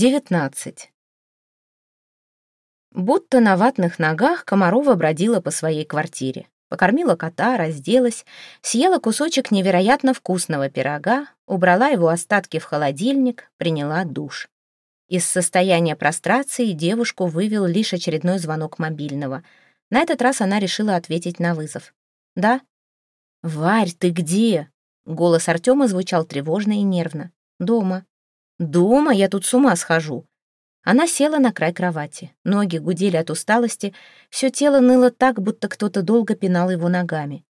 19. Будто на ватных ногах Комарова бродила по своей квартире. Покормила кота, разделась, съела кусочек невероятно вкусного пирога, убрала его остатки в холодильник, приняла душ. Из состояния прострации девушку вывел лишь очередной звонок мобильного. На этот раз она решила ответить на вызов. «Да?» «Варь, ты где?» Голос Артема звучал тревожно и нервно. «Дома». «Дома? Я тут с ума схожу». Она села на край кровати. Ноги гудели от усталости, все тело ныло так, будто кто-то долго пинал его ногами.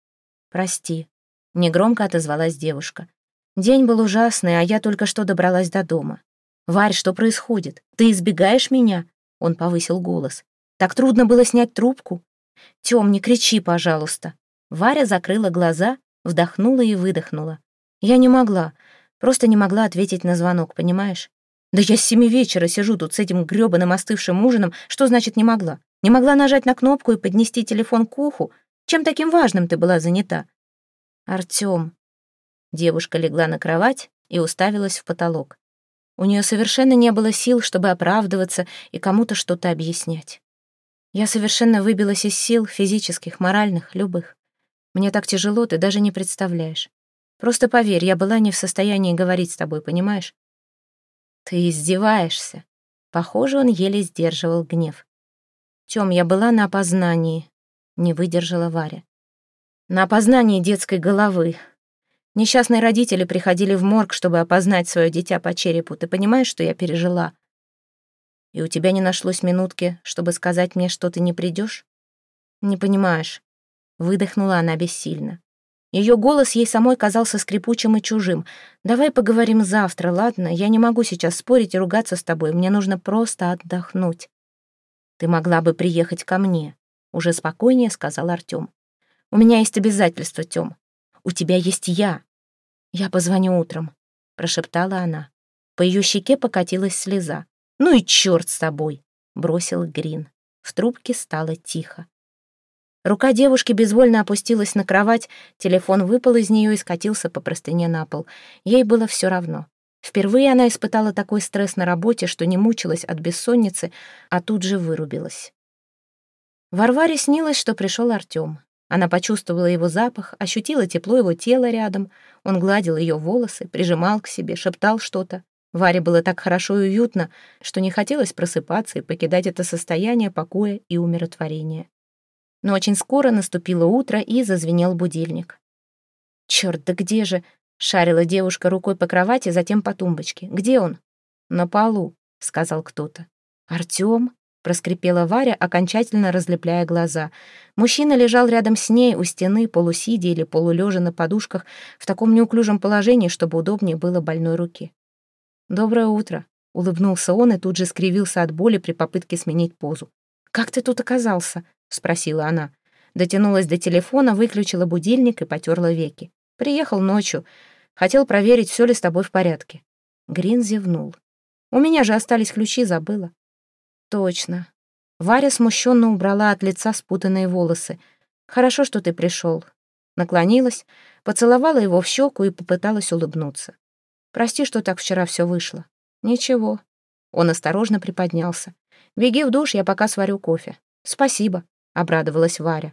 «Прости», — негромко отозвалась девушка. «День был ужасный, а я только что добралась до дома. Варь, что происходит? Ты избегаешь меня?» Он повысил голос. «Так трудно было снять трубку?» «Тём, не кричи, пожалуйста». Варя закрыла глаза, вдохнула и выдохнула. «Я не могла. Просто не могла ответить на звонок, понимаешь? Да я с семи вечера сижу тут с этим грёбаным остывшим ужином. Что значит не могла? Не могла нажать на кнопку и поднести телефон к уху? Чем таким важным ты была занята? Артём. Девушка легла на кровать и уставилась в потолок. У нее совершенно не было сил, чтобы оправдываться и кому-то что-то объяснять. Я совершенно выбилась из сил, физических, моральных, любых. Мне так тяжело, ты даже не представляешь. Просто поверь, я была не в состоянии говорить с тобой, понимаешь? Ты издеваешься. Похоже, он еле сдерживал гнев. Тём, я была на опознании. Не выдержала Варя. На опознании детской головы. Несчастные родители приходили в морг, чтобы опознать свое дитя по черепу. Ты понимаешь, что я пережила? И у тебя не нашлось минутки, чтобы сказать мне, что ты не придешь? Не понимаешь. Выдохнула она бессильно. Ее голос ей самой казался скрипучим и чужим. «Давай поговорим завтра, ладно? Я не могу сейчас спорить и ругаться с тобой. Мне нужно просто отдохнуть». «Ты могла бы приехать ко мне», — уже спокойнее сказал Артем. «У меня есть обязательства, Тем. У тебя есть я». «Я позвоню утром», — прошептала она. По ее щеке покатилась слеза. «Ну и черт с тобой», — бросил Грин. В трубке стало тихо. Рука девушки безвольно опустилась на кровать, телефон выпал из нее и скатился по простыне на пол. Ей было все равно. Впервые она испытала такой стресс на работе, что не мучилась от бессонницы, а тут же вырубилась. Варваре снилось, что пришел Артем. Она почувствовала его запах, ощутила тепло его тела рядом. Он гладил ее волосы, прижимал к себе, шептал что-то. Варе было так хорошо и уютно, что не хотелось просыпаться и покидать это состояние покоя и умиротворения. Но очень скоро наступило утро, и зазвенел будильник. «Чёрт, да где же?» — шарила девушка рукой по кровати, затем по тумбочке. «Где он?» «На полу», — сказал кто-то. «Артём?» — проскрипела Варя, окончательно разлепляя глаза. Мужчина лежал рядом с ней у стены, полусидя или полулежа на подушках, в таком неуклюжем положении, чтобы удобнее было больной руке. «Доброе утро», — улыбнулся он и тут же скривился от боли при попытке сменить позу. «Как ты тут оказался?» — спросила она. Дотянулась до телефона, выключила будильник и потерла веки. «Приехал ночью. Хотел проверить, все ли с тобой в порядке». Грин зевнул. «У меня же остались ключи, забыла». «Точно». Варя смущенно убрала от лица спутанные волосы. «Хорошо, что ты пришел». Наклонилась, поцеловала его в щеку и попыталась улыбнуться. «Прости, что так вчера все вышло». «Ничего». Он осторожно приподнялся. «Беги в душ, я пока сварю кофе». «Спасибо». — обрадовалась Варя.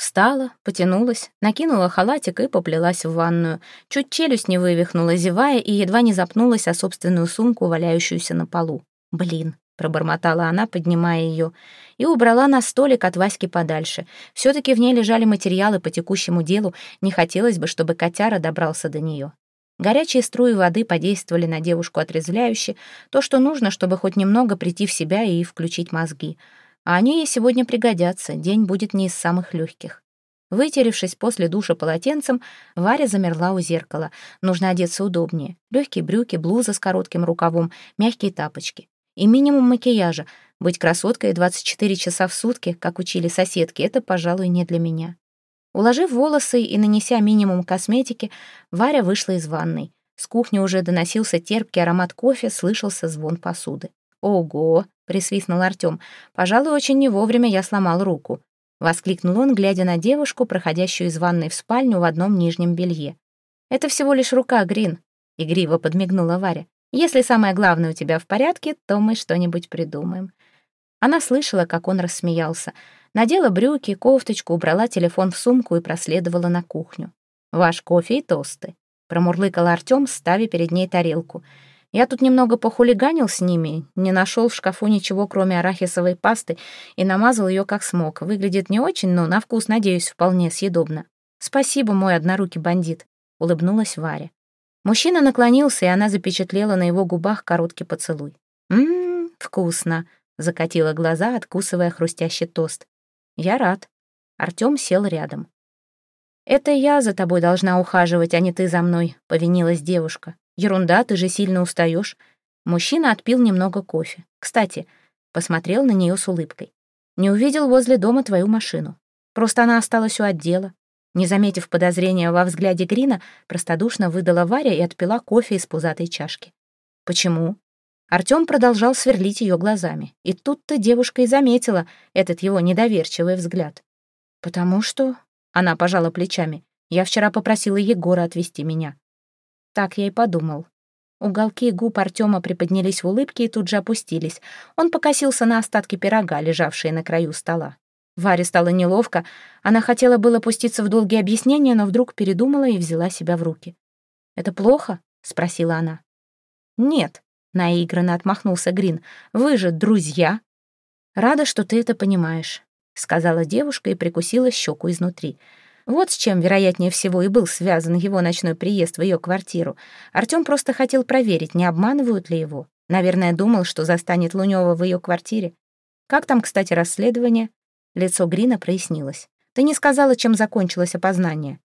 Встала, потянулась, накинула халатик и поплелась в ванную. Чуть челюсть не вывихнула, зевая, и едва не запнулась о собственную сумку, валяющуюся на полу. «Блин», — пробормотала она, поднимая ее, и убрала на столик от Васьки подальше. все таки в ней лежали материалы по текущему делу, не хотелось бы, чтобы котяра добрался до нее. Горячие струи воды подействовали на девушку отрезвляюще, то, что нужно, чтобы хоть немного прийти в себя и включить мозги — а они ей сегодня пригодятся, день будет не из самых легких. Вытеревшись после душа полотенцем, Варя замерла у зеркала. Нужно одеться удобнее. Легкие брюки, блуза с коротким рукавом, мягкие тапочки. И минимум макияжа. Быть красоткой 24 часа в сутки, как учили соседки, это, пожалуй, не для меня. Уложив волосы и нанеся минимум косметики, Варя вышла из ванной. С кухни уже доносился терпкий аромат кофе, слышался звон посуды. «Ого!» — присвистнул Артем. «Пожалуй, очень не вовремя я сломал руку». Воскликнул он, глядя на девушку, проходящую из ванной в спальню в одном нижнем белье. «Это всего лишь рука, Грин», — игриво подмигнула Варя. Если самое главное у тебя в порядке, то мы что-нибудь придумаем». Она слышала, как он рассмеялся. Надела брюки, кофточку, убрала телефон в сумку и проследовала на кухню. «Ваш кофе и тосты», — промурлыкал Артём, ставя перед ней тарелку. «Я тут немного похулиганил с ними, не нашел в шкафу ничего, кроме арахисовой пасты, и намазал ее как смог. Выглядит не очень, но на вкус, надеюсь, вполне съедобно. Спасибо, мой однорукий бандит», — улыбнулась Варя. Мужчина наклонился, и она запечатлела на его губах короткий поцелуй. «Ммм, вкусно», — закатила глаза, откусывая хрустящий тост. «Я рад». Артём сел рядом. «Это я за тобой должна ухаживать, а не ты за мной», — повинилась девушка. «Ерунда, ты же сильно устаешь. Мужчина отпил немного кофе. Кстати, посмотрел на нее с улыбкой. «Не увидел возле дома твою машину. Просто она осталась у отдела. Не заметив подозрения во взгляде Грина, простодушно выдала Варя и отпила кофе из пузатой чашки. «Почему?» Артём продолжал сверлить ее глазами. И тут-то девушка и заметила этот его недоверчивый взгляд. «Потому что...» — она пожала плечами. «Я вчера попросила Егора отвезти меня». Так я и подумал. Уголки губ Артема приподнялись в улыбке и тут же опустились. Он покосился на остатки пирога, лежавшие на краю стола. Варе стало неловко. Она хотела было пуститься в долгие объяснения, но вдруг передумала и взяла себя в руки. «Это плохо?» — спросила она. «Нет», — наигранно отмахнулся Грин. «Вы же друзья». «Рада, что ты это понимаешь», — сказала девушка и прикусила щеку изнутри. Вот с чем, вероятнее всего, и был связан его ночной приезд в ее квартиру. Артем просто хотел проверить, не обманывают ли его. Наверное, думал, что застанет Лунева в ее квартире. Как там, кстати, расследование? Лицо Грина прояснилось. «Ты не сказала, чем закончилось опознание».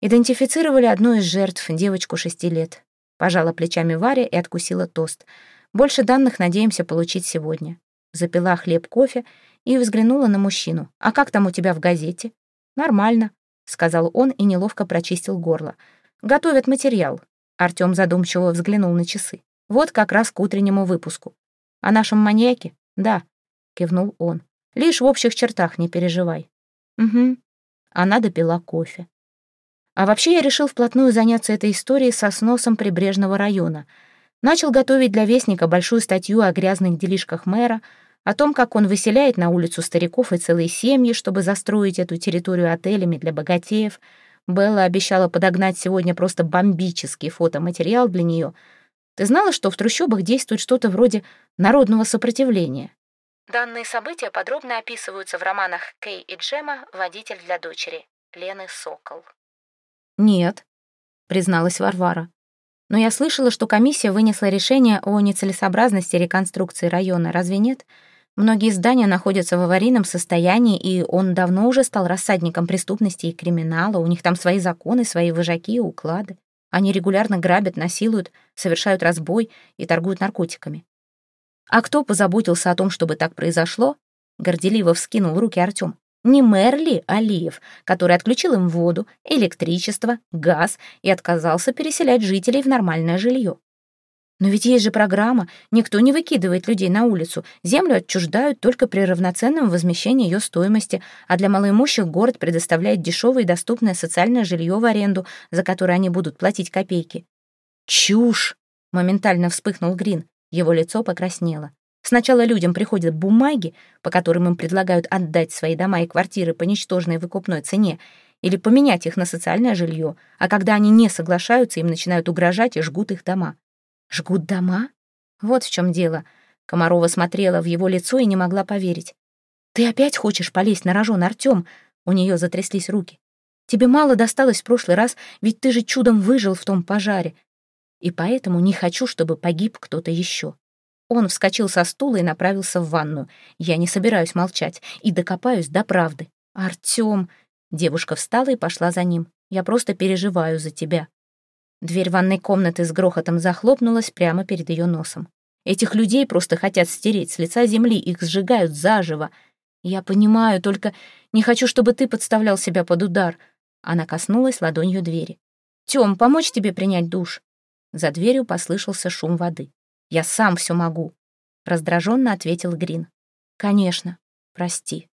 Идентифицировали одну из жертв, девочку шести лет. Пожала плечами Варя и откусила тост. Больше данных надеемся получить сегодня. Запила хлеб кофе и взглянула на мужчину. «А как там у тебя в газете?» «Нормально», — сказал он и неловко прочистил горло. «Готовят материал». Артём задумчиво взглянул на часы. «Вот как раз к утреннему выпуску». «О нашем маньяке?» «Да», — кивнул он. Лишь в общих чертах не переживай. Угу. Она допила кофе. А вообще я решил вплотную заняться этой историей со сносом прибрежного района. Начал готовить для Вестника большую статью о грязных делишках мэра, о том, как он выселяет на улицу стариков и целые семьи, чтобы застроить эту территорию отелями для богатеев. Белла обещала подогнать сегодня просто бомбический фотоматериал для нее. Ты знала, что в трущобах действует что-то вроде народного сопротивления? Данные события подробно описываются в романах Кей и Джема «Водитель для дочери» Лены Сокол. «Нет», — призналась Варвара. «Но я слышала, что комиссия вынесла решение о нецелесообразности реконструкции района. Разве нет? Многие здания находятся в аварийном состоянии, и он давно уже стал рассадником преступности и криминала. У них там свои законы, свои выжаки и уклады. Они регулярно грабят, насилуют, совершают разбой и торгуют наркотиками. А кто позаботился о том, чтобы так произошло? Горделиво вскинул руки Артем. Не мэр ли Алиев, который отключил им воду, электричество, газ и отказался переселять жителей в нормальное жилье? Но ведь есть же программа, никто не выкидывает людей на улицу, землю отчуждают только при равноценном возмещении ее стоимости, а для малоимущих город предоставляет дешевое и доступное социальное жилье в аренду, за которое они будут платить копейки. «Чушь!» — моментально вспыхнул Грин. Его лицо покраснело. Сначала людям приходят бумаги, по которым им предлагают отдать свои дома и квартиры по ничтожной выкупной цене или поменять их на социальное жилье, а когда они не соглашаются, им начинают угрожать и жгут их дома. Жгут дома? Вот в чем дело. Комарова смотрела в его лицо и не могла поверить. «Ты опять хочешь полезть на рожон, Артём?» У нее затряслись руки. «Тебе мало досталось в прошлый раз, ведь ты же чудом выжил в том пожаре и поэтому не хочу, чтобы погиб кто-то еще. Он вскочил со стула и направился в ванну. Я не собираюсь молчать и докопаюсь до правды. «Артём!» Девушка встала и пошла за ним. «Я просто переживаю за тебя». Дверь ванной комнаты с грохотом захлопнулась прямо перед ее носом. Этих людей просто хотят стереть с лица земли, их сжигают заживо. Я понимаю, только не хочу, чтобы ты подставлял себя под удар. Она коснулась ладонью двери. «Тём, помочь тебе принять душ?» За дверью послышался шум воды. «Я сам все могу», — раздраженно ответил Грин. «Конечно. Прости».